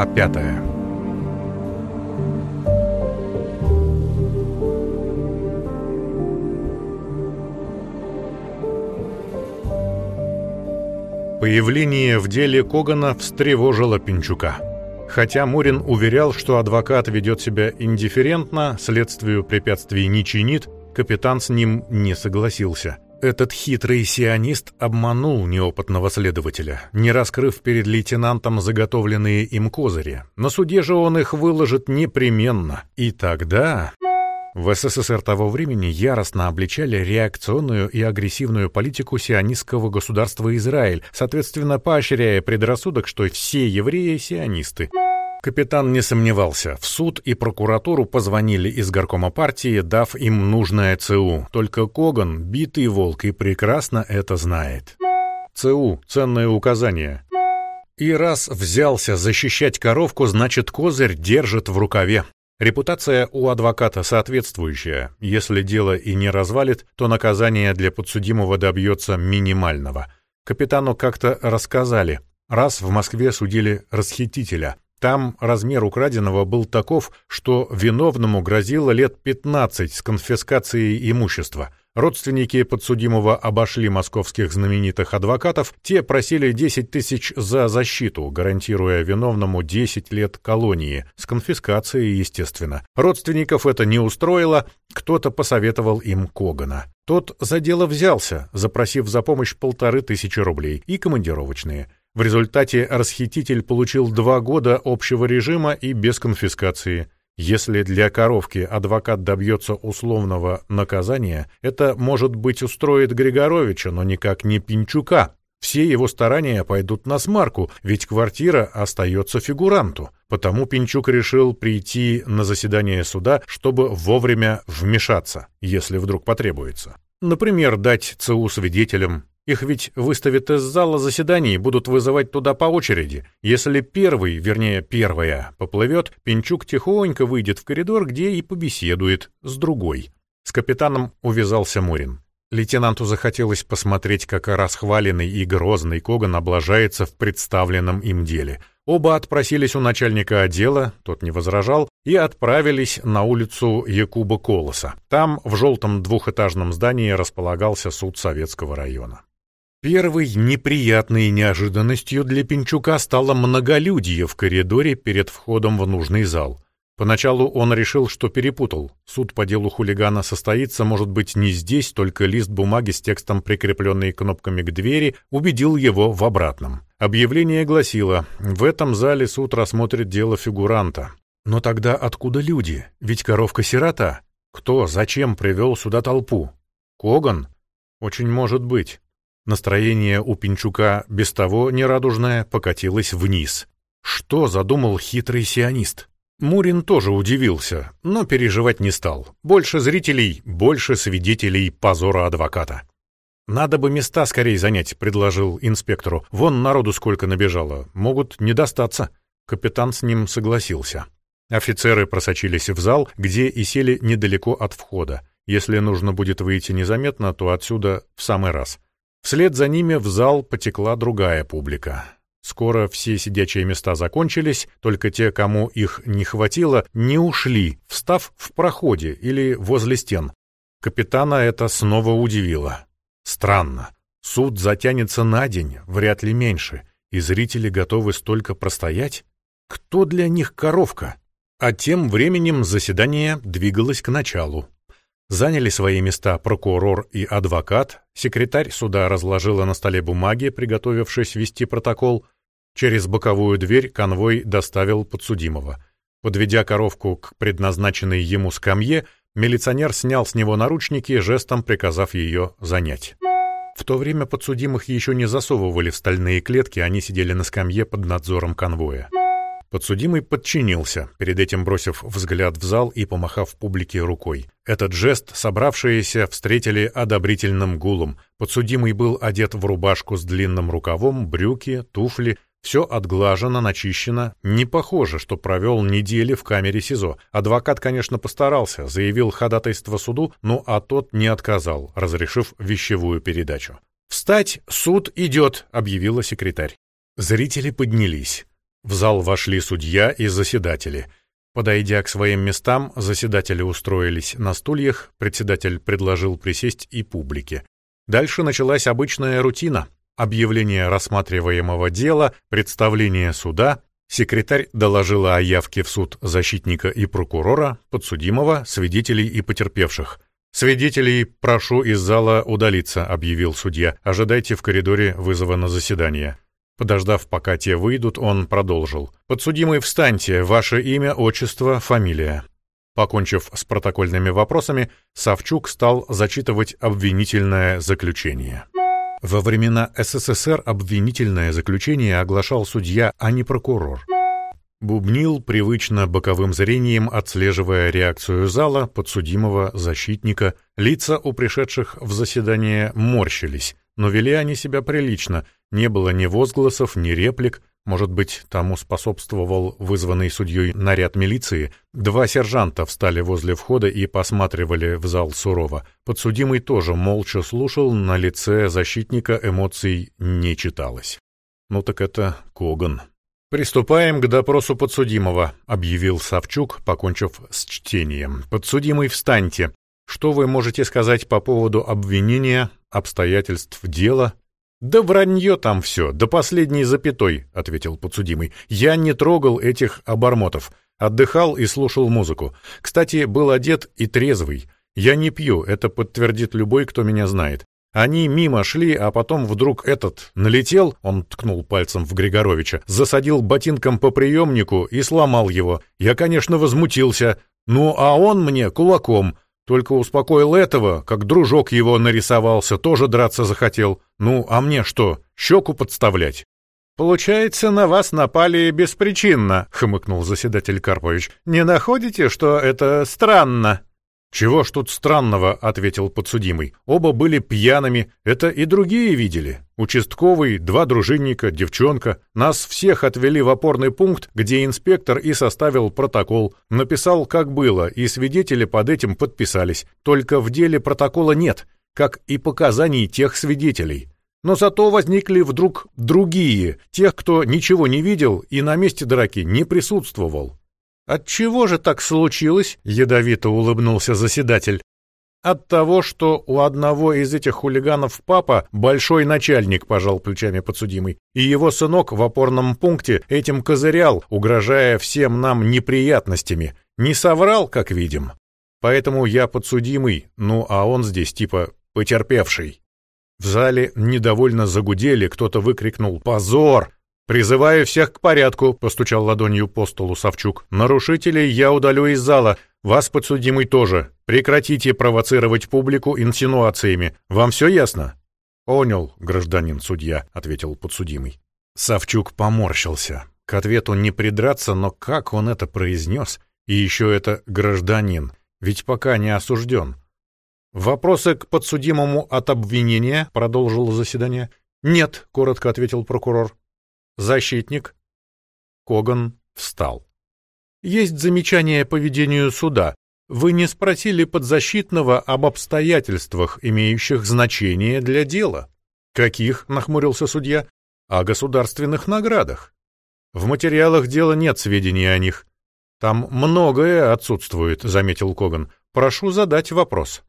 Глава пятая Появление в деле Когана встревожило Пинчука. Хотя Мурин уверял, что адвокат ведет себя индифферентно, следствию препятствий не чинит, капитан с ним не согласился. Этот хитрый сионист обманул неопытного следователя, не раскрыв перед лейтенантом заготовленные им козыри. На суде же он их выложит непременно. И тогда... В СССР того времени яростно обличали реакционную и агрессивную политику сионистского государства Израиль, соответственно поощряя предрассудок, что все евреи — сионисты. Капитан не сомневался. В суд и прокуратуру позвонили из горкома партии, дав им нужное ЦУ. Только Коган — битый волк и прекрасно это знает. ЦУ — ценное указание. И раз взялся защищать коровку, значит, козырь держит в рукаве. Репутация у адвоката соответствующая. Если дело и не развалит, то наказание для подсудимого добьется минимального. Капитану как-то рассказали. Раз в Москве судили расхитителя. Там размер украденного был таков, что виновному грозило лет 15 с конфискацией имущества. Родственники подсудимого обошли московских знаменитых адвокатов, те просили 10 тысяч за защиту, гарантируя виновному 10 лет колонии, с конфискацией, естественно. Родственников это не устроило, кто-то посоветовал им Когана. Тот за дело взялся, запросив за помощь полторы тысячи рублей и командировочные. В результате расхититель получил два года общего режима и без конфискации. Если для коровки адвокат добьется условного наказания, это, может быть, устроит Григоровича, но никак не Пинчука. Все его старания пойдут на смарку, ведь квартира остается фигуранту. Потому Пинчук решил прийти на заседание суда, чтобы вовремя вмешаться, если вдруг потребуется. Например, дать ЦУ свидетелям, их ведь выставят из зала заседаний и будут вызывать туда по очереди. Если первый, вернее, первая, поплывет, Пинчук тихонько выйдет в коридор, где и побеседует с другой. С капитаном увязался Мурин. Лейтенанту захотелось посмотреть, как расхваленный и грозный Коган облажается в представленном им деле. Оба отпросились у начальника отдела, тот не возражал, и отправились на улицу Якуба Колоса. Там, в желтом двухэтажном здании, располагался суд Советского района. Первой неприятной неожиданностью для Пинчука стало многолюдье в коридоре перед входом в нужный зал. Поначалу он решил, что перепутал. Суд по делу хулигана состоится, может быть, не здесь, только лист бумаги с текстом, прикрепленный кнопками к двери, убедил его в обратном. Объявление гласило «В этом зале суд рассмотрит дело фигуранта». Но тогда откуда люди? Ведь коровка-сирота. Кто, зачем привел сюда толпу? Коган? Очень может быть. Настроение у Пинчука, без того нерадужное, покатилось вниз. Что задумал хитрый сионист? Мурин тоже удивился, но переживать не стал. Больше зрителей, больше свидетелей позора адвоката. «Надо бы места скорее занять», — предложил инспектору. «Вон народу сколько набежало. Могут не достаться». Капитан с ним согласился. Офицеры просочились в зал, где и сели недалеко от входа. Если нужно будет выйти незаметно, то отсюда в самый раз. Вслед за ними в зал потекла другая публика. Скоро все сидячие места закончились, только те, кому их не хватило, не ушли, встав в проходе или возле стен. Капитана это снова удивило. Странно. Суд затянется на день, вряд ли меньше, и зрители готовы столько простоять? Кто для них коровка? А тем временем заседание двигалось к началу. Заняли свои места прокурор и адвокат, секретарь суда разложила на столе бумаги, приготовившись вести протокол. Через боковую дверь конвой доставил подсудимого. Подведя коровку к предназначенной ему скамье, милиционер снял с него наручники, жестом приказав ее занять. В то время подсудимых еще не засовывали в стальные клетки, они сидели на скамье под надзором конвоя. Подсудимый подчинился, перед этим бросив взгляд в зал и помахав публике рукой. Этот жест собравшиеся встретили одобрительным гулом. Подсудимый был одет в рубашку с длинным рукавом, брюки, туфли. Все отглажено, начищено. Не похоже, что провел недели в камере СИЗО. Адвокат, конечно, постарался, заявил ходатайство суду, но а тот не отказал, разрешив вещевую передачу. «Встать, суд идет», — объявила секретарь. Зрители поднялись. В зал вошли судья и заседатели. Подойдя к своим местам, заседатели устроились на стульях, председатель предложил присесть и публике. Дальше началась обычная рутина. Объявление рассматриваемого дела, представление суда, секретарь доложила о явке в суд защитника и прокурора, подсудимого, свидетелей и потерпевших. «Свидетелей прошу из зала удалиться», — объявил судья. «Ожидайте в коридоре вызова на заседание». Подождав, пока те выйдут, он продолжил. «Подсудимый, встаньте. Ваше имя, отчество, фамилия». Покончив с протокольными вопросами, Савчук стал зачитывать обвинительное заключение. Во времена СССР обвинительное заключение оглашал судья, а не прокурор. Бубнил привычно боковым зрением, отслеживая реакцию зала, подсудимого, защитника. Лица у пришедших в заседание морщились, но вели они себя прилично, не было ни возгласов, ни реплик, может быть, тому способствовал вызванный судьей наряд милиции. Два сержанта встали возле входа и посматривали в зал сурово. Подсудимый тоже молча слушал, на лице защитника эмоций не читалось. Ну так это Коган. «Приступаем к допросу подсудимого», — объявил Савчук, покончив с чтением. «Подсудимый, встаньте. Что вы можете сказать по поводу обвинения, обстоятельств дела?» «Да вранье там все, до последней запятой», — ответил подсудимый. «Я не трогал этих обормотов. Отдыхал и слушал музыку. Кстати, был одет и трезвый. Я не пью, это подтвердит любой, кто меня знает. Они мимо шли, а потом вдруг этот налетел, он ткнул пальцем в Григоровича, засадил ботинком по приемнику и сломал его. Я, конечно, возмутился. Ну, а он мне кулаком. Только успокоил этого, как дружок его нарисовался, тоже драться захотел. Ну, а мне что, щеку подставлять? «Получается, на вас напали беспричинно», — хмыкнул заседатель Карпович. «Не находите, что это странно?» «Чего ж тут странного?» — ответил подсудимый. «Оба были пьяными, это и другие видели. Участковый, два дружинника, девчонка. Нас всех отвели в опорный пункт, где инспектор и составил протокол. Написал, как было, и свидетели под этим подписались. Только в деле протокола нет, как и показаний тех свидетелей». Но зато возникли вдруг другие, тех, кто ничего не видел и на месте драки не присутствовал. От чего же так случилось? ядовито улыбнулся заседатель. От того, что у одного из этих хулиганов папа большой начальник, пожал плечами подсудимый, и его сынок в опорном пункте этим козырял, угрожая всем нам неприятностями. Не соврал, как видим. Поэтому я подсудимый, ну а он здесь типа потерпевший. В зале недовольно загудели, кто-то выкрикнул «Позор!», «Призываю всех к порядку», — постучал ладонью по столу Савчук. «Нарушителей я удалю из зала. Вас, подсудимый, тоже. Прекратите провоцировать публику инсинуациями. Вам все ясно?» «Понял, гражданин судья», — ответил подсудимый. Савчук поморщился. К ответу не придраться, но как он это произнес? И еще это «гражданин», ведь пока не осужден. «Вопросы к подсудимому от обвинения?» — продолжил заседание. «Нет», — коротко ответил прокурор. Защитник. Коган встал. Есть замечание по ведению суда. Вы не спросили подзащитного об обстоятельствах, имеющих значение для дела. Каких? нахмурился судья. О государственных наградах. В материалах дела нет сведений о них. Там многое отсутствует, заметил Коган. Прошу задать вопрос.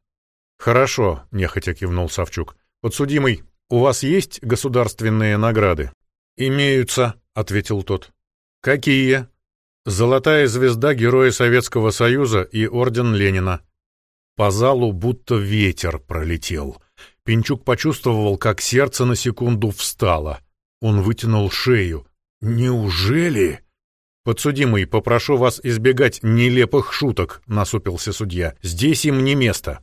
Хорошо, нехотя кивнул Савчук. Подсудимый, у вас есть государственные награды? «Имеются», — ответил тот. «Какие?» «Золотая звезда Героя Советского Союза и Орден Ленина». По залу будто ветер пролетел. Пинчук почувствовал, как сердце на секунду встало. Он вытянул шею. «Неужели?» «Подсудимый, попрошу вас избегать нелепых шуток», — насупился судья. «Здесь им не место».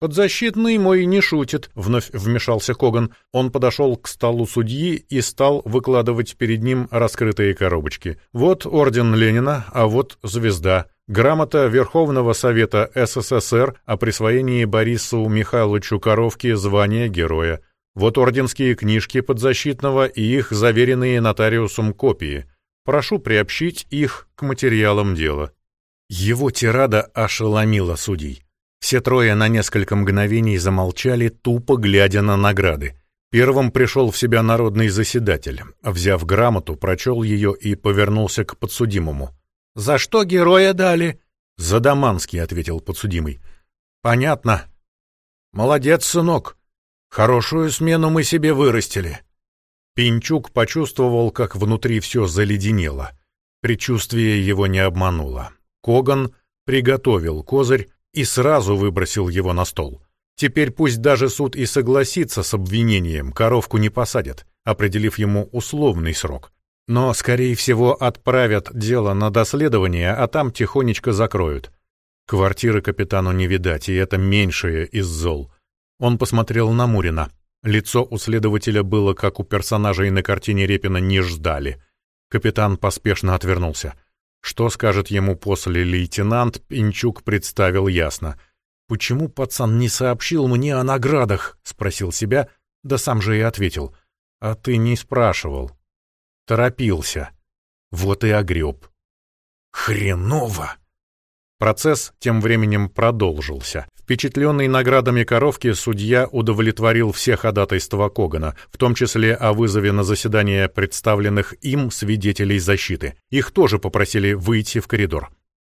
«Подзащитный мой не шутит», — вновь вмешался Коган. Он подошел к столу судьи и стал выкладывать перед ним раскрытые коробочки. Вот орден Ленина, а вот звезда. Грамота Верховного Совета СССР о присвоении Борису Михайловичу Коровке звания Героя. Вот орденские книжки подзащитного и их заверенные нотариусом копии. Прошу приобщить их к материалам дела. Его тирада ошеломила судей. Все трое на несколько мгновений замолчали, тупо глядя на награды. Первым пришел в себя народный заседатель. Взяв грамоту, прочел ее и повернулся к подсудимому. «За что героя дали?» «За Даманский», — ответил подсудимый. «Понятно. Молодец, сынок. Хорошую смену мы себе вырастили». Пинчук почувствовал, как внутри все заледенело. Предчувствие его не обмануло. Коган приготовил козырь и сразу выбросил его на стол. Теперь пусть даже суд и согласится с обвинением, коровку не посадят, определив ему условный срок. Но, скорее всего, отправят дело на доследование, а там тихонечко закроют. Квартиры капитану не видать, и это меньшее из зол. Он посмотрел на Мурина. Лицо у следователя было, как у персонажей на картине Репина «Не ждали». Капитан поспешно отвернулся. Что скажет ему после лейтенант, Пинчук представил ясно — «Почему пацан не сообщил мне о наградах?» — спросил себя, да сам же и ответил. «А ты не спрашивал». Торопился. Вот и огреб. «Хреново!» Процесс тем временем продолжился. Впечатленный наградами коровки, судья удовлетворил все ходатайства Когана, в том числе о вызове на заседание представленных им свидетелей защиты. Их тоже попросили выйти в коридор.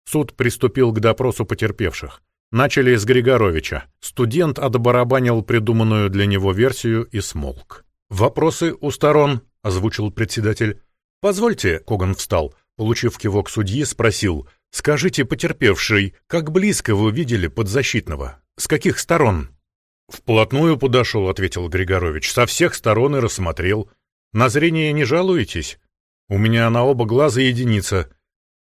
Суд приступил к допросу потерпевших. Начали с Григоровича. Студент отбарабанил придуманную для него версию и смолк. «Вопросы у сторон», — озвучил председатель. «Позвольте», — Коган встал, получив кивок судьи, спросил. «Скажите, потерпевший, как близко вы видели подзащитного? С каких сторон?» «Вплотную подошел», — ответил Григорович. «Со всех сторон и рассмотрел. На зрение не жалуетесь? У меня на оба глаза единица.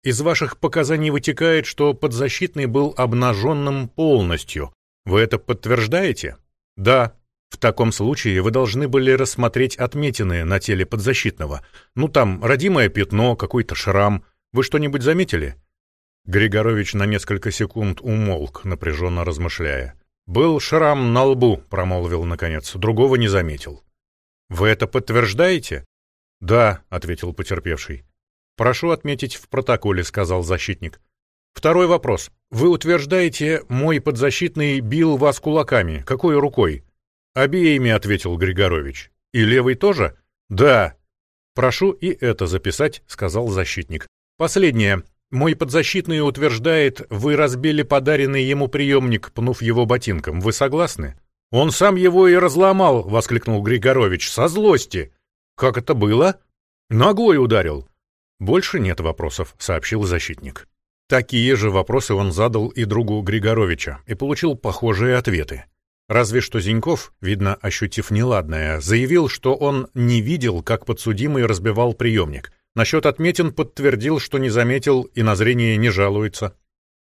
Из ваших показаний вытекает, что подзащитный был обнаженным полностью. Вы это подтверждаете? Да. В таком случае вы должны были рассмотреть отметины на теле подзащитного. Ну там, родимое пятно, какой-то шрам. Вы что-нибудь заметили? Григорович на несколько секунд умолк, напряженно размышляя. «Был шрам на лбу», — промолвил наконец, — «другого не заметил». «Вы это подтверждаете?» «Да», — ответил потерпевший. «Прошу отметить в протоколе», — сказал защитник. «Второй вопрос. Вы утверждаете, мой подзащитный бил вас кулаками. Какой рукой?» «Обеими», — ответил Григорович. «И левый тоже?» «Да». «Прошу и это записать», — сказал защитник. «Последнее. Мой подзащитный утверждает, вы разбили подаренный ему приемник, пнув его ботинком. Вы согласны?» «Он сам его и разломал», — воскликнул Григорович, — «со злости». «Как это было?» «Ногой ударил». «Больше нет вопросов», — сообщил защитник. Такие же вопросы он задал и другу Григоровича и получил похожие ответы. Разве что Зиньков, видно, ощутив неладное, заявил, что он не видел, как подсудимый разбивал приемник. Насчет отметин подтвердил, что не заметил и на зрение не жалуется.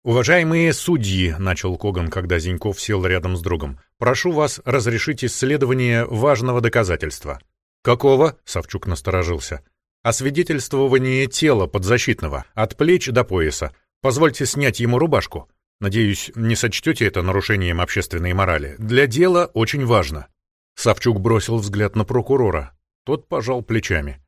«Уважаемые судьи», — начал Коган, когда Зиньков сел рядом с другом, — «прошу вас разрешить исследование важного доказательства». «Какого?» — Савчук насторожился освидетельствование тела подзащитного от плеч до пояса. Позвольте снять ему рубашку. Надеюсь, не сочтете это нарушением общественной морали. Для дела очень важно». Савчук бросил взгляд на прокурора. Тот пожал плечами.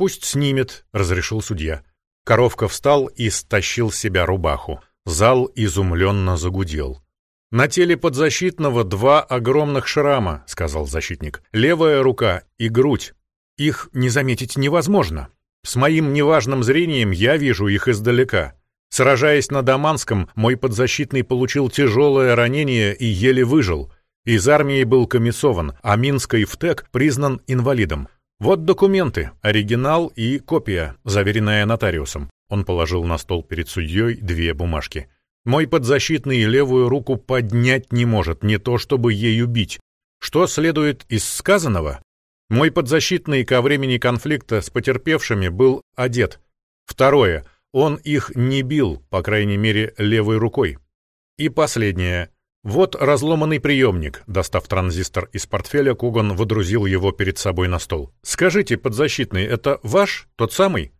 «Пусть снимет», — разрешил судья. Коровка встал и стащил с себя рубаху. Зал изумленно загудел. «На теле подзащитного два огромных шрама», — сказал защитник. «Левая рука и грудь. Их не заметить невозможно. С моим неважным зрением я вижу их издалека. Сражаясь на Даманском, мой подзащитный получил тяжелое ранение и еле выжил. Из армии был комиссован, а Минский ВТЭК признан инвалидом. Вот документы, оригинал и копия, заверенная нотариусом. Он положил на стол перед судьей две бумажки. Мой подзащитный левую руку поднять не может, не то чтобы ею бить. Что следует из сказанного? Мой подзащитный ко времени конфликта с потерпевшими был одет. Второе. Он их не бил, по крайней мере, левой рукой. И последнее. Вот разломанный приемник. Достав транзистор из портфеля, Куган водрузил его перед собой на стол. «Скажите, подзащитный, это ваш, тот самый?»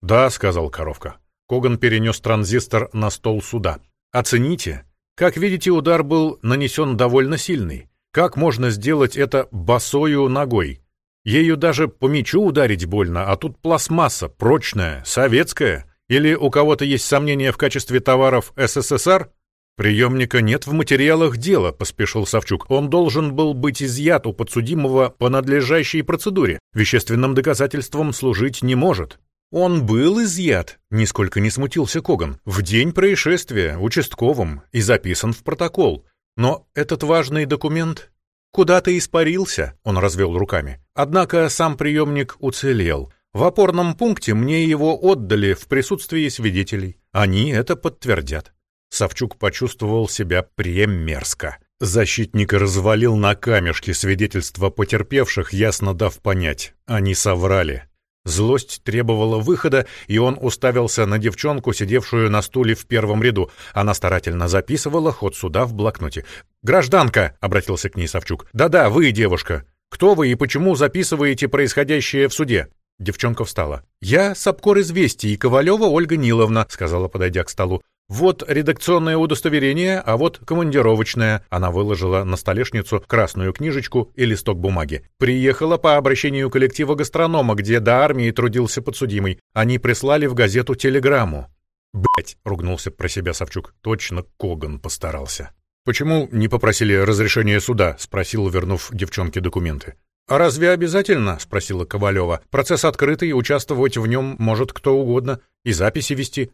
«Да», — сказал коровка. Коган перенес транзистор на стол суда. «Оцените. Как видите, удар был нанесен довольно сильный. Как можно сделать это босою ногой? Ею даже по мячу ударить больно, а тут пластмасса, прочная, советская. Или у кого-то есть сомнения в качестве товаров СССР? «Приемника нет в материалах дела», — поспешил Савчук. «Он должен был быть изъят у подсудимого по надлежащей процедуре. Вещественным доказательством служить не может». «Он был изъят», — нисколько не смутился Коган, «в день происшествия, участковым, и записан в протокол. Но этот важный документ куда-то испарился», — он развел руками. «Однако сам приемник уцелел. В опорном пункте мне его отдали в присутствии свидетелей. Они это подтвердят». Савчук почувствовал себя премерзко. Защитник развалил на камешке свидетельства потерпевших, ясно дав понять. Они соврали. Злость требовала выхода, и он уставился на девчонку, сидевшую на стуле в первом ряду. Она старательно записывала ход суда в блокноте. «Гражданка!» — обратился к ней Савчук. «Да-да, вы, девушка. Кто вы и почему записываете происходящее в суде?» Девчонка встала. «Я с обкор известий Ковалева Ольга Ниловна», — сказала, подойдя к столу. «Вот редакционное удостоверение, а вот командировочное». Она выложила на столешницу красную книжечку и листок бумаги. «Приехала по обращению коллектива гастронома, где до армии трудился подсудимый. Они прислали в газету телеграмму». «Блядь!» — ругнулся про себя Савчук. «Точно Коган постарался». «Почему не попросили разрешения суда?» — спросил, вернув девчонке документы. «А разве обязательно?» — спросила Ковалева. «Процесс открытый, участвовать в нем может кто угодно, и записи вести».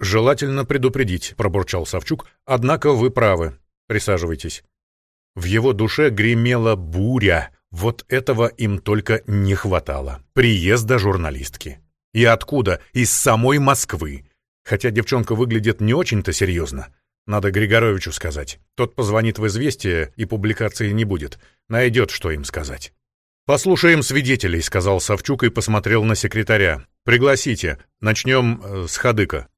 «Желательно предупредить», — пробурчал Савчук. «Однако вы правы. Присаживайтесь». В его душе гремела буря. Вот этого им только не хватало. Приезда журналистки. И откуда? Из самой Москвы. Хотя девчонка выглядит не очень-то серьезно. Надо Григоровичу сказать. Тот позвонит в «Известие», и публикации не будет. Найдет, что им сказать. «Послушаем свидетелей», — сказал Савчук и посмотрел на секретаря. «Пригласите. Начнем э, с Хадыка».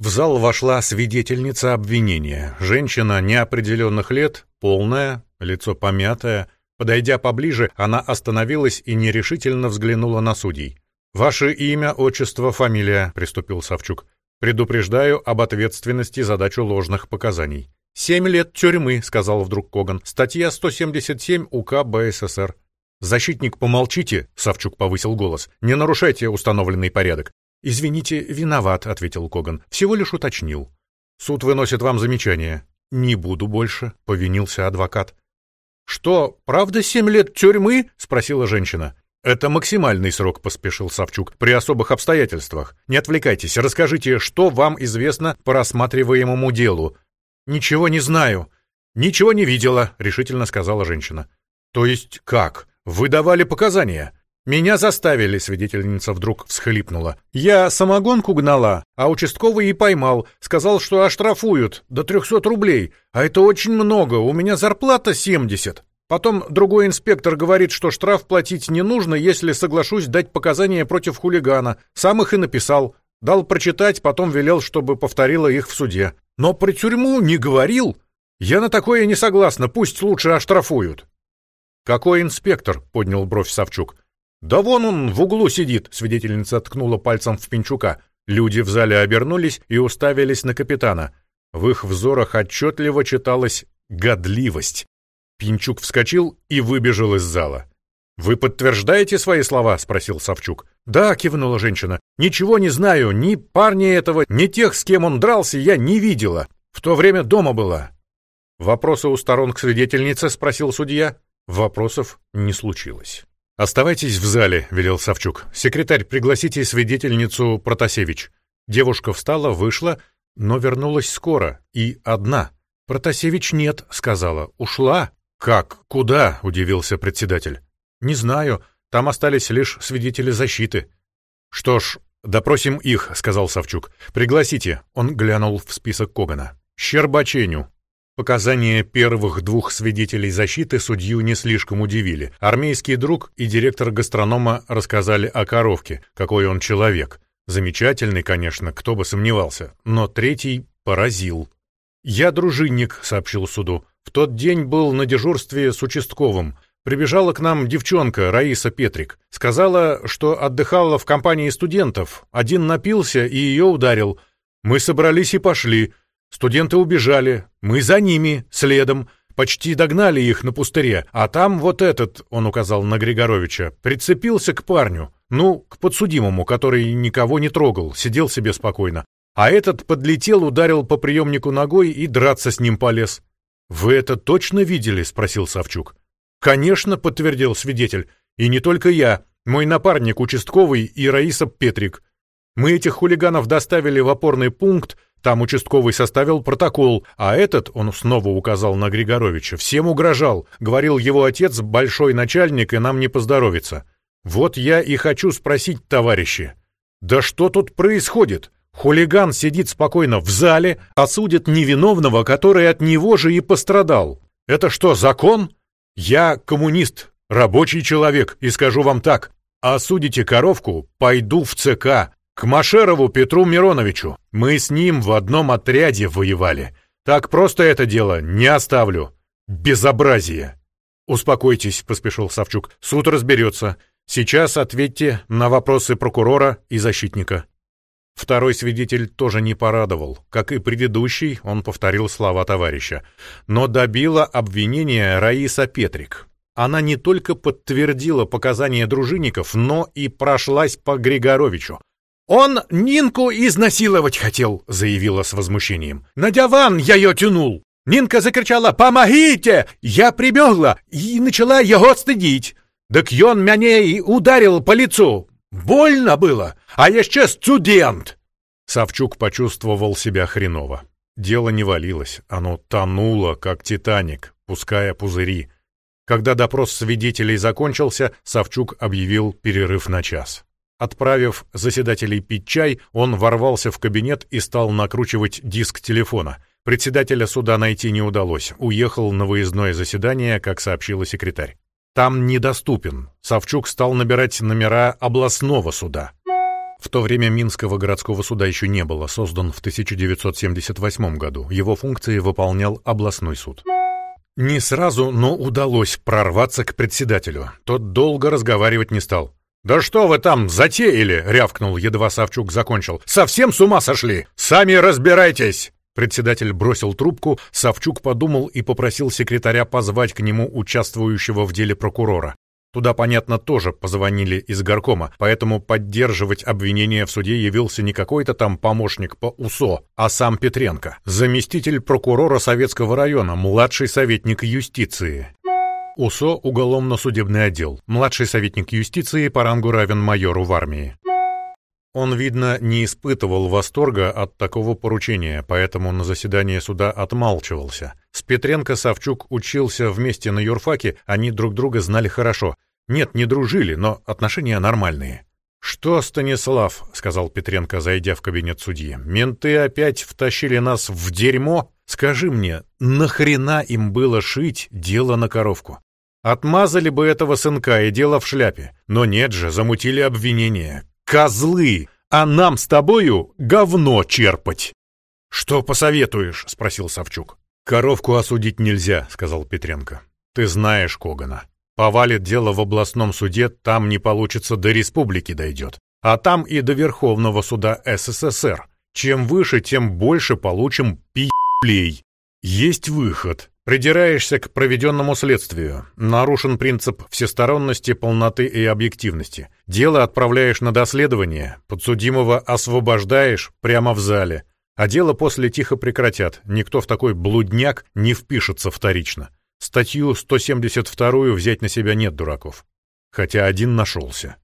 В зал вошла свидетельница обвинения. Женщина неопределенных лет, полная, лицо помятое. Подойдя поближе, она остановилась и нерешительно взглянула на судей. «Ваше имя, отчество, фамилия», — приступил Савчук. «Предупреждаю об ответственности за дачу ложных показаний». «Семь лет тюрьмы», — сказал вдруг Коган. «Статья 177 УК БССР». «Защитник, помолчите», — Савчук повысил голос. «Не нарушайте установленный порядок. «Извините, виноват», — ответил Коган. «Всего лишь уточнил». «Суд выносит вам замечание». «Не буду больше», — повинился адвокат. «Что, правда семь лет тюрьмы?» — спросила женщина. «Это максимальный срок», — поспешил Савчук, — «при особых обстоятельствах. Не отвлекайтесь, расскажите, что вам известно по рассматриваемому делу». «Ничего не знаю». «Ничего не видела», — решительно сказала женщина. «То есть как? Вы давали показания?» «Меня заставили», — свидетельница вдруг всхлипнула. «Я самогонку гнала, а участковый и поймал. Сказал, что оштрафуют до трехсот рублей. А это очень много, у меня зарплата семьдесят. Потом другой инспектор говорит, что штраф платить не нужно, если соглашусь дать показания против хулигана. Сам их и написал. Дал прочитать, потом велел, чтобы повторила их в суде. Но про тюрьму не говорил. Я на такое не согласна, пусть лучше оштрафуют». «Какой инспектор?» — поднял бровь Савчук. «Да вон он в углу сидит», — свидетельница ткнула пальцем в Пинчука. Люди в зале обернулись и уставились на капитана. В их взорах отчетливо читалась годливость. Пинчук вскочил и выбежал из зала. «Вы подтверждаете свои слова?» — спросил Савчук. «Да», — кивнула женщина. «Ничего не знаю, ни парня этого, ни тех, с кем он дрался, я не видела. В то время дома была». «Вопросы у сторон к свидетельнице?» — спросил судья. Вопросов не случилось. «Оставайтесь в зале», — велел Савчук. «Секретарь, пригласите свидетельницу Протасевич». Девушка встала, вышла, но вернулась скоро и одна. «Протасевич нет», — сказала. «Ушла». «Как? Куда?» — удивился председатель. «Не знаю. Там остались лишь свидетели защиты». «Что ж, допросим их», — сказал Савчук. «Пригласите». Он глянул в список Когана. «Щербаченю, Показания первых двух свидетелей защиты судью не слишком удивили. Армейский друг и директор гастронома рассказали о коровке, какой он человек. Замечательный, конечно, кто бы сомневался, но третий поразил. «Я дружинник», — сообщил суду. «В тот день был на дежурстве с участковым. Прибежала к нам девчонка, Раиса Петрик. Сказала, что отдыхала в компании студентов. Один напился и ее ударил. Мы собрались и пошли. Студенты убежали, мы за ними, следом, почти догнали их на пустыре, а там вот этот, он указал на Григоровича, прицепился к парню, ну, к подсудимому, который никого не трогал, сидел себе спокойно. а этот подлетел, ударил по приемнику ногой и драться с ним полез. «Вы это точно видели?» — спросил Савчук. «Конечно», — подтвердил свидетель. «И не только я. Мой напарник, участковый, и Раиса Петрик. Мы этих хулиганов доставили в опорный пункт, там участковый составил протокол, а этот, он снова указал на Григоровича, всем угрожал. Говорил его отец, большой начальник, и нам не поздоровится. Вот я и хочу спросить, товарищи. Да что тут происходит? Хулиган сидит спокойно в зале, осудит невиновного, который от него же и пострадал. Это что, закон? Я коммунист, рабочий человек, и скажу вам так. Осудите коровку, пойду в ЦК, к Машерову Петру Мироновичу. Мы с ним в одном отряде воевали. Так просто это дело не оставлю. Безобразие. Успокойтесь, поспешил Савчук. Суд разберется. Сейчас ответьте на вопросы прокурора и защитника. Второй свидетель тоже не порадовал. Как и предыдущий, он повторил слова товарища. Но добила обвинение Раиса Петрик. Она не только подтвердила показания дружинников, но и прошлась по Григоровичу. «Он Нинку изнасиловать хотел», — заявила с возмущением. «На диван я ее тянул». Нинка закричала «Помогите!» Я прибегла и начала его стыдить. Так ён мяне и ударил по лицу. Больно было, а еще студент. Савчук почувствовал себя хреново. Дело не валилось, оно тонуло, как «Титаник», пуская пузыри. Когда допрос свидетелей закончился, Савчук объявил перерыв на час. Отправив заседателей пить чай, он ворвался в кабинет и стал накручивать диск телефона. Председателя суда найти не удалось, уехал на выездное заседание, как сообщила секретарь. Там недоступен. Савчук стал набирать номера областного суда. В то время Минского городского суда еще не было, создан в 1978 году. Его функции выполнял областной суд. Не сразу, но удалось прорваться к председателю. Тот долго разговаривать не стал. «Да что вы там затеяли?» — рявкнул, едва Савчук закончил. «Совсем с ума сошли! Сами разбирайтесь!» Председатель бросил трубку, Савчук подумал и попросил секретаря позвать к нему участвующего в деле прокурора. Туда, понятно, тоже позвонили из горкома, поэтому поддерживать обвинение в суде явился не какой-то там помощник по УСО, а сам Петренко, заместитель прокурора Советского района, младший советник юстиции. УСО – уголовно-судебный отдел. Младший советник юстиции по рангу равен майору в армии. Он, видно, не испытывал восторга от такого поручения, поэтому на заседании суда отмалчивался. С Петренко Савчук учился вместе на юрфаке, они друг друга знали хорошо. Нет, не дружили, но отношения нормальные. «Что, Станислав?» — сказал Петренко, зайдя в кабинет судьи. «Менты опять втащили нас в дерьмо? Скажи мне, нахрена им было шить дело на коровку? Отмазали бы этого сынка и дело в шляпе. Но нет же, замутили обвинение. Козлы! А нам с тобою говно черпать!» «Что посоветуешь?» — спросил Савчук. «Коровку осудить нельзя», — сказал Петренко. «Ты знаешь Когана. Повалит дело в областном суде, там не получится, до республики дойдет. А там и до Верховного суда СССР. Чем выше, тем больше получим пи***лей. Есть выход. Придираешься к проведенному следствию. Нарушен принцип всесторонности, полноты и объективности. Дело отправляешь на доследование, подсудимого освобождаешь прямо в зале. А дело после тихо прекратят, никто в такой блудняк не впишется вторично. Статью 172 взять на себя нет дураков. Хотя один нашелся.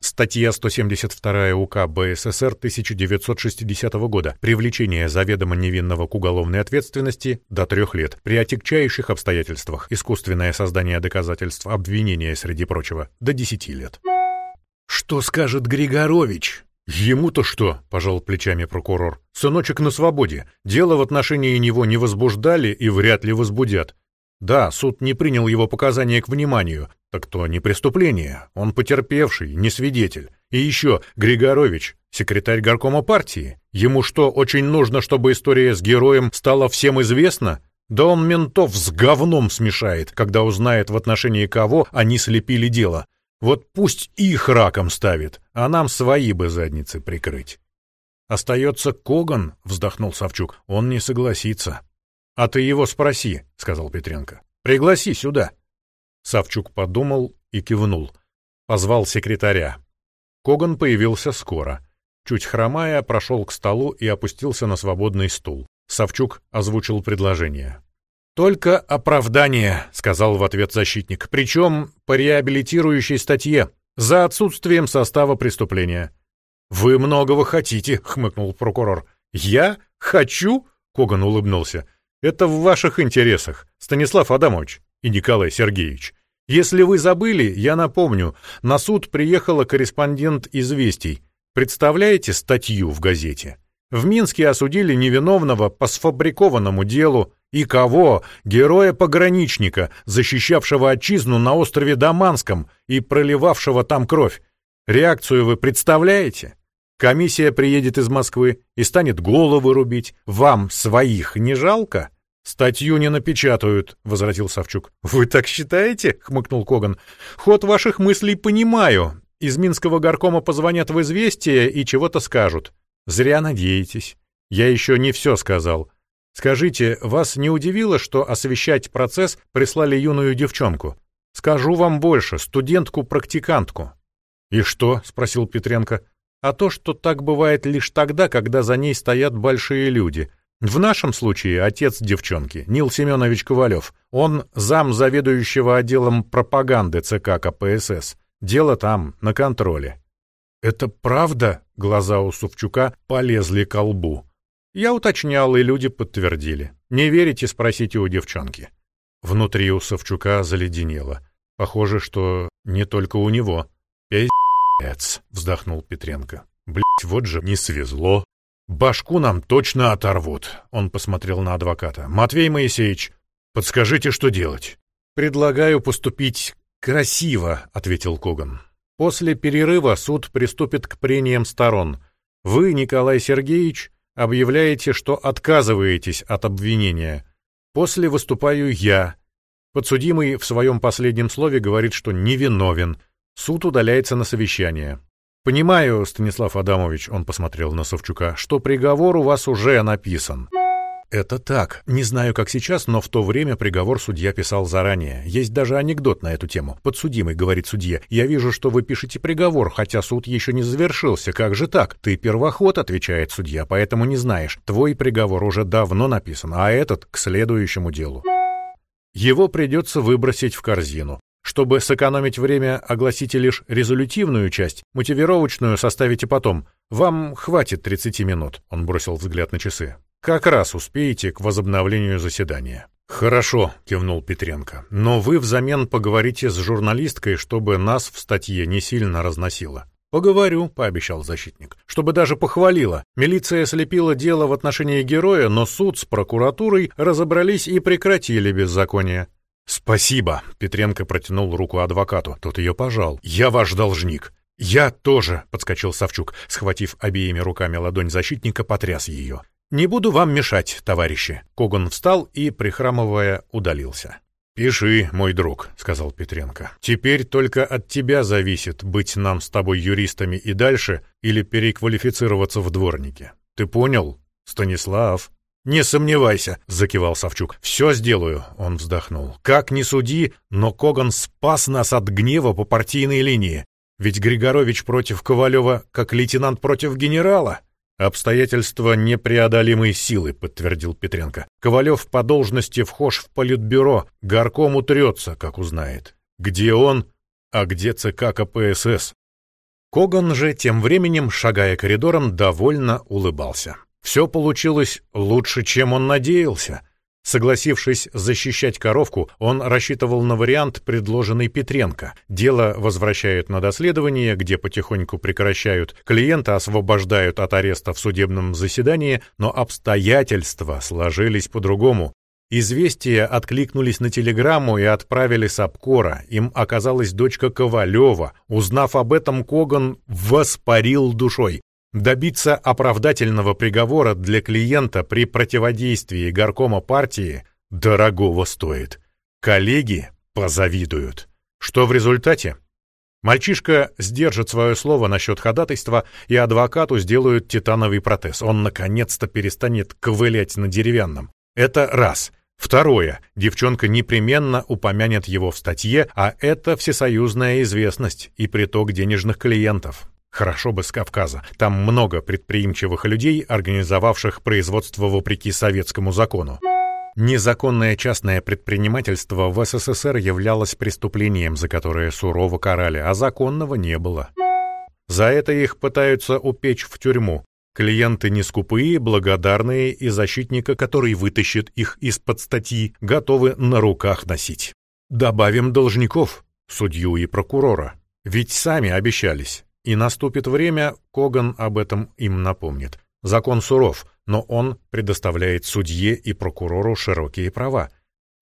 Статья 172 УК БССР 1960 года «Привлечение заведомо невинного к уголовной ответственности до трех лет при отягчающих обстоятельствах, искусственное создание доказательств обвинения, среди прочего, до десяти лет». «Что скажет Григорович?» «Ему-то что?» — пожал плечами прокурор. «Сыночек на свободе. Дело в отношении него не возбуждали и вряд ли возбудят. Да, суд не принял его показания к вниманию. Так то не преступление. Он потерпевший, не свидетель. И еще Григорович, секретарь горкома партии. Ему что, очень нужно, чтобы история с героем стала всем известна? Да он ментов с говном смешает, когда узнает, в отношении кого они слепили дело. Вот пусть их раком ставит, а нам свои бы задницы прикрыть. «Остается Коган», — вздохнул Савчук, — «он не согласится». «А ты его спроси», — сказал Петренко. «Пригласи сюда». Савчук подумал и кивнул. Позвал секретаря. Коган появился скоро. чуть хромая, прошел к столу и опустился на свободный стул. Савчук озвучил предложение. «Только оправдание», — сказал в ответ защитник, «причем по реабилитирующей статье, за отсутствием состава преступления». «Вы многого хотите», — хмыкнул прокурор. «Я? Хочу?» — Коган улыбнулся. «Это в ваших интересах, Станислав Адамович и Николай Сергеевич. Если вы забыли, я напомню, на суд приехала корреспондент «Известий». Представляете статью в газете? В Минске осудили невиновного по сфабрикованному делу. И кого? Героя-пограничника, защищавшего отчизну на острове Даманском и проливавшего там кровь. Реакцию вы представляете? Комиссия приедет из Москвы и станет головы рубить. Вам своих не жалко? «Статью не напечатают», — возразил Савчук. «Вы так считаете?» — хмыкнул Коган. «Ход ваших мыслей понимаю. Из Минского горкома позвонят в известие и чего-то скажут. Зря надеетесь. Я еще не все сказал. Скажите, вас не удивило, что освещать процесс прислали юную девчонку? Скажу вам больше, студентку-практикантку». «И что?» — спросил Петренко. «А то, что так бывает лишь тогда, когда за ней стоят большие люди». В нашем случае отец девчонки, Нил Семенович Ковалев, он зам заведующего отделом пропаганды ЦК КПСС. Дело там, на контроле. «Это правда?» — глаза у Сувчука полезли к лбу. Я уточнял, и люди подтвердили. «Не верите?» — спросите у девчонки. Внутри у Савчука заледенело. Похоже, что не только у него. «Пи***ц!» — вздохнул Петренко. «Блядь, вот же не свезло!» «Башку нам точно оторвут», — он посмотрел на адвоката. «Матвей Моисеевич, подскажите, что делать?» «Предлагаю поступить красиво», — ответил Коган. «После перерыва суд приступит к прениям сторон. Вы, Николай Сергеевич, объявляете, что отказываетесь от обвинения. После выступаю я. Подсудимый в своем последнем слове говорит, что невиновен. Суд удаляется на совещание. «Понимаю, Станислав Адамович», — он посмотрел на Савчука, — «что приговор у вас уже написан». «Это так. Не знаю, как сейчас, но в то время приговор судья писал заранее. Есть даже анекдот на эту тему. Подсудимый, говорит судья, я вижу, что вы пишете приговор, хотя суд еще не завершился. Как же так? Ты первоход, отвечает судья, поэтому не знаешь. Твой приговор уже давно написан, а этот — к следующему делу. Его придется выбросить в корзину. Чтобы сэкономить время, огласите лишь резолютивную часть, мотивировочную составите потом. Вам хватит 30 минут, он бросил взгляд на часы. Как раз успеете к возобновлению заседания. «Хорошо», — кивнул Петренко, — «но вы взамен поговорите с журналисткой, чтобы нас в статье не сильно разносило». «Поговорю», — пообещал защитник, — «чтобы даже похвалила. Милиция слепила дело в отношении героя, но суд с прокуратурой разобрались и прекратили беззаконие. «Спасибо!» — Петренко протянул руку адвокату. Тот ее пожал. «Я ваш должник!» «Я тоже!» — подскочил Савчук, схватив обеими руками ладонь защитника, потряс ее. «Не буду вам мешать, товарищи!» Коган встал и, прихрамывая, удалился. «Пиши, мой друг», — сказал Петренко. «Теперь только от тебя зависит, быть нам с тобой юристами и дальше или переквалифицироваться в дворнике. Ты понял, Станислав?» «Не сомневайся», — закивал Савчук. «Все сделаю», — он вздохнул. «Как ни суди, но Коган спас нас от гнева по партийной линии. Ведь Григорович против Ковалева, как лейтенант против генерала». «Обстоятельства непреодолимой силы», — подтвердил Петренко. «Ковалев по должности вхож в политбюро, горком утрется, как узнает. Где он, а где ЦК КПСС?» Коган же тем временем, шагая коридором, довольно улыбался. Все получилось лучше, чем он надеялся. Согласившись защищать коровку, он рассчитывал на вариант, предложенный Петренко. Дело возвращают на доследование, где потихоньку прекращают, клиента освобождают от ареста в судебном заседании, но обстоятельства сложились по-другому. Известия откликнулись на телеграмму и отправили с обкора. Им оказалась дочка Ковалева. Узнав об этом, Коган воспарил душой. Добиться оправдательного приговора для клиента при противодействии горкома партии дорогого стоит. Коллеги позавидуют. Что в результате? Мальчишка сдержит свое слово насчет ходатайства, и адвокату сделают титановый протез. Он наконец-то перестанет ковылять на деревянном. Это раз. Второе. Девчонка непременно упомянет его в статье, а это всесоюзная известность и приток денежных клиентов. Хорошо бы с Кавказа. Там много предприимчивых людей, организовавших производство вопреки советскому закону. Незаконное частное предпринимательство в СССР являлось преступлением, за которое сурово карали, а законного не было. За это их пытаются упечь в тюрьму. Клиенты не скупые, благодарные, и защитника, который вытащит их из-под статьи, готовы на руках носить. Добавим должников, судью и прокурора. Ведь сами обещались. И наступит время, Коган об этом им напомнит. Закон суров, но он предоставляет судье и прокурору широкие права.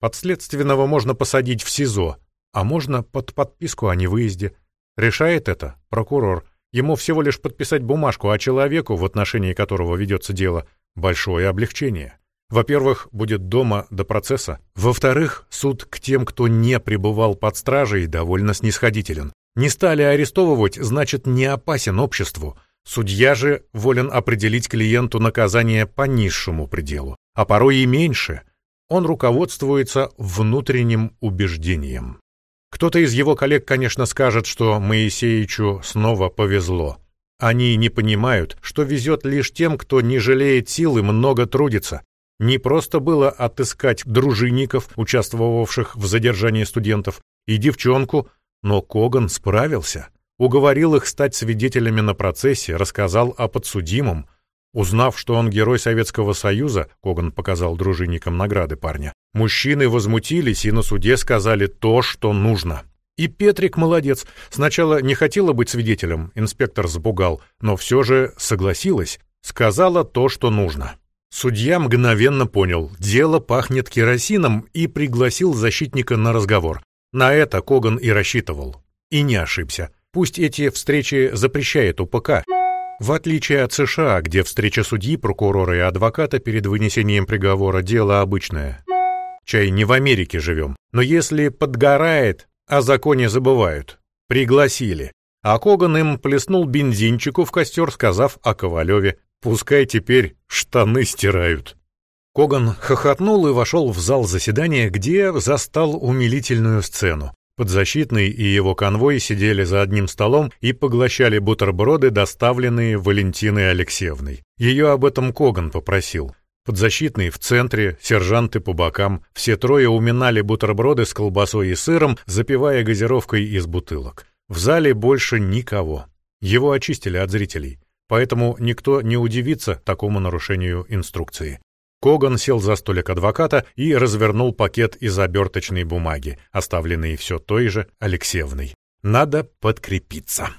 Подследственного можно посадить в СИЗО, а можно под подписку о невыезде. Решает это прокурор. Ему всего лишь подписать бумажку, а человеку, в отношении которого ведется дело, большое облегчение. Во-первых, будет дома до процесса. Во-вторых, суд к тем, кто не пребывал под стражей, довольно снисходителен. Не стали арестовывать, значит, не опасен обществу. Судья же волен определить клиенту наказание по низшему пределу, а порой и меньше. Он руководствуется внутренним убеждением. Кто-то из его коллег, конечно, скажет, что Моисеичу снова повезло. Они не понимают, что везет лишь тем, кто не жалеет сил и много трудится. Не просто было отыскать дружинников, участвовавших в задержании студентов, и девчонку, но Коган справился уговорил их стать свидетелями на процессе, рассказал о подсудимом. Узнав, что он герой Советского Союза, Коган показал дружинникам награды парня, мужчины возмутились и на суде сказали то, что нужно. И Петрик молодец. Сначала не хотела быть свидетелем, инспектор запугал, но все же согласилась, сказала то, что нужно. Судья мгновенно понял, дело пахнет керосином и пригласил защитника на разговор. На это Коган и рассчитывал. И не ошибся. Пусть эти встречи запрещает УПК, в отличие от США, где встреча судьи, прокурора и адвоката перед вынесением приговора – дело обычное. Чай не в Америке живем, но если подгорает, о законе забывают. Пригласили. А Коган им плеснул бензинчику в костер, сказав о Ковалеве. Пускай теперь штаны стирают. Коган хохотнул и вошел в зал заседания, где застал умилительную сцену. Подзащитный и его конвой сидели за одним столом и поглощали бутерброды, доставленные Валентиной Алексеевной. Ее об этом Коган попросил. Подзащитный в центре, сержанты по бокам. Все трое уминали бутерброды с колбасой и сыром, запивая газировкой из бутылок. В зале больше никого. Его очистили от зрителей. Поэтому никто не удивится такому нарушению инструкции. Коган сел за столик адвоката и развернул пакет из оберточной бумаги, оставленный все той же Алексеевной. Надо подкрепиться.